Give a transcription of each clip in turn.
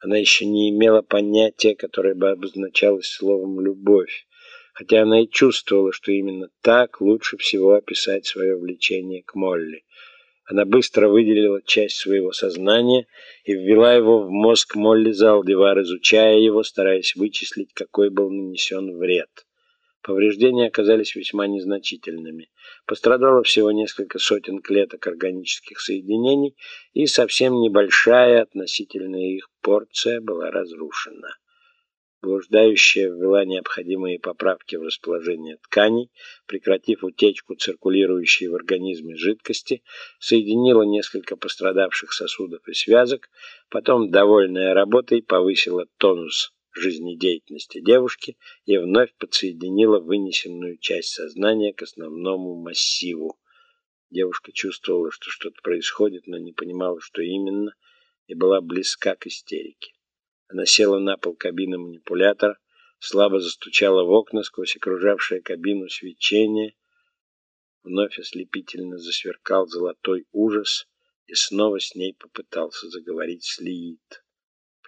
Она еще не имела понятия, которое бы обозначалось словом «любовь», хотя она и чувствовала, что именно так лучше всего описать свое влечение к Молли. Она быстро выделила часть своего сознания и ввела его в мозг Молли Залдивар, изучая его, стараясь вычислить, какой был нанесен вред. Повреждения оказались весьма незначительными. Пострадало всего несколько сотен клеток органических соединений, и совсем небольшая относительная их порция была разрушена. Блуждающая ввела необходимые поправки в расположение тканей, прекратив утечку циркулирующей в организме жидкости, соединила несколько пострадавших сосудов и связок, потом, довольная работой, повысила тонус жизнедеятельности девушки и вновь подсоединила вынесенную часть сознания к основному массиву. Девушка чувствовала, что что-то происходит, но не понимала, что именно, и была близка к истерике. Она села на пол кабины манипулятора, слабо застучала в окна сквозь окружавшее кабину свечение. Вновь ослепительно засверкал золотой ужас, и снова с ней попытался заговорить Слиит.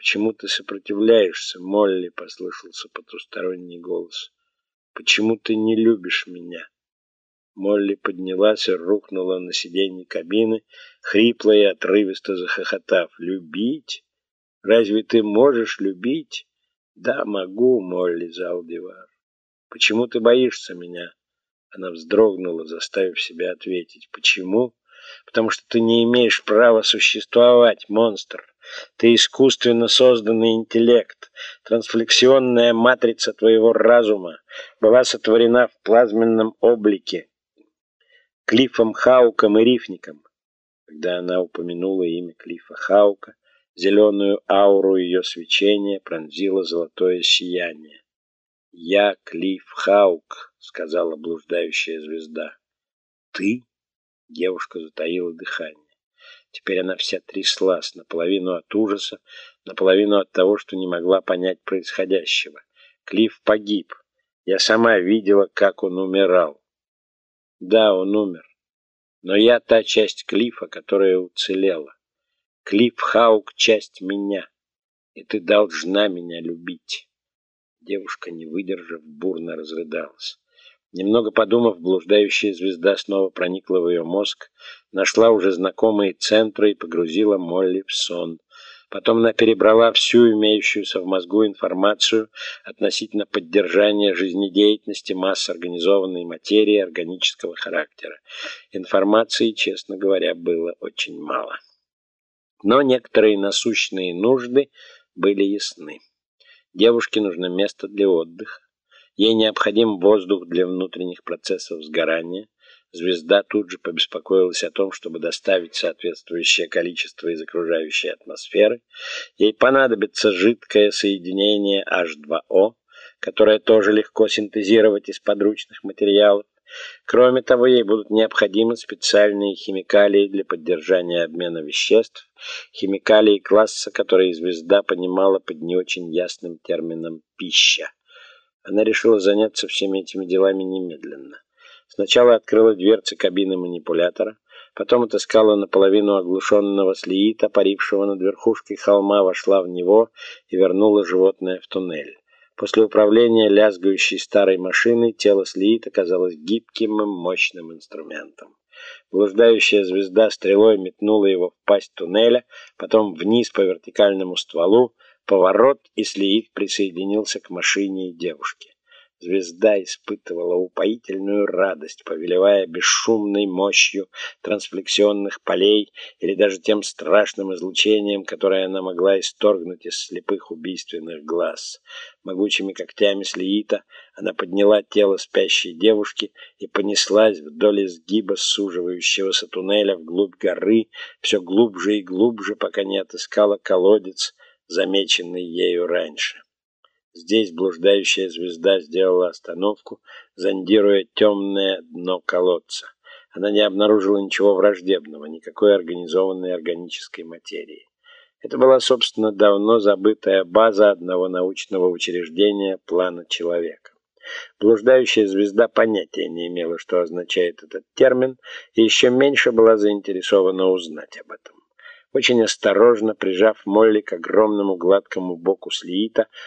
«Почему ты сопротивляешься, Молли?» — послышался потусторонний голос. «Почему ты не любишь меня?» Молли поднялась и рухнула на сиденье кабины, хрипло и отрывисто захохотав. «Любить? Разве ты можешь любить? Да, могу, Молли Залдивар. Почему ты боишься меня? Она вздрогнула, заставив себя ответить. Почему? Потому что ты не имеешь права существовать, монстр. Ты искусственно созданный интеллект. Трансфлексионная матрица твоего разума была сотворена в плазменном облике. Клиффом Хауком и Рифником. Когда она упомянула имя Клиффа Хаука, Зеленую ауру ее свечения пронзило золотое сияние. «Я Клифф Хаук», — сказала блуждающая звезда. «Ты?» — девушка затаила дыхание. Теперь она вся тряслась, наполовину от ужаса, наполовину от того, что не могла понять происходящего. Клифф погиб. Я сама видела, как он умирал. Да, он умер. Но я та часть Клиффа, которая уцелела. Клифф Хаук — часть меня, и ты должна меня любить. Девушка, не выдержав, бурно разрыдалась. Немного подумав, блуждающая звезда снова проникла в ее мозг, нашла уже знакомые центры и погрузила Молли в сон. Потом она перебрала всю имеющуюся в мозгу информацию относительно поддержания жизнедеятельности масс организованной материи органического характера. Информации, честно говоря, было очень мало. Но некоторые насущные нужды были ясны. Девушке нужно место для отдыха. Ей необходим воздух для внутренних процессов сгорания. Звезда тут же побеспокоилась о том, чтобы доставить соответствующее количество из окружающей атмосферы. Ей понадобится жидкое соединение H2O, которое тоже легко синтезировать из подручных материалов. Кроме того, ей будут необходимы специальные химикалии для поддержания обмена веществ, химикалии класса, которые звезда понимала под не очень ясным термином «пища». Она решила заняться всеми этими делами немедленно. Сначала открыла дверцы кабины манипулятора, потом отыскала наполовину оглушенного слиита, парившего над верхушкой холма, вошла в него и вернула животное в туннель. После управления лязгающей старой машиной тело Слиит оказалось гибким и мощным инструментом. Блуждающая звезда стрелой метнула его в пасть туннеля, потом вниз по вертикальному стволу, поворот, и Слиит присоединился к машине и девушке. Звезда испытывала упоительную радость, повелевая бесшумной мощью трансфлексионных полей или даже тем страшным излучением, которое она могла исторгнуть из слепых убийственных глаз. Могучими когтями слиита она подняла тело спящей девушки и понеслась вдоль изгиба суживающегося туннеля вглубь горы, все глубже и глубже, пока не отыскала колодец, замеченный ею раньше. Здесь блуждающая звезда сделала остановку, зондируя темное дно колодца. Она не обнаружила ничего враждебного, никакой организованной органической материи. Это была, собственно, давно забытая база одного научного учреждения плана человека. Блуждающая звезда понятия не имела, что означает этот термин, и еще меньше была заинтересована узнать об этом. Очень осторожно прижав Молли к огромному гладкому боку Слиита,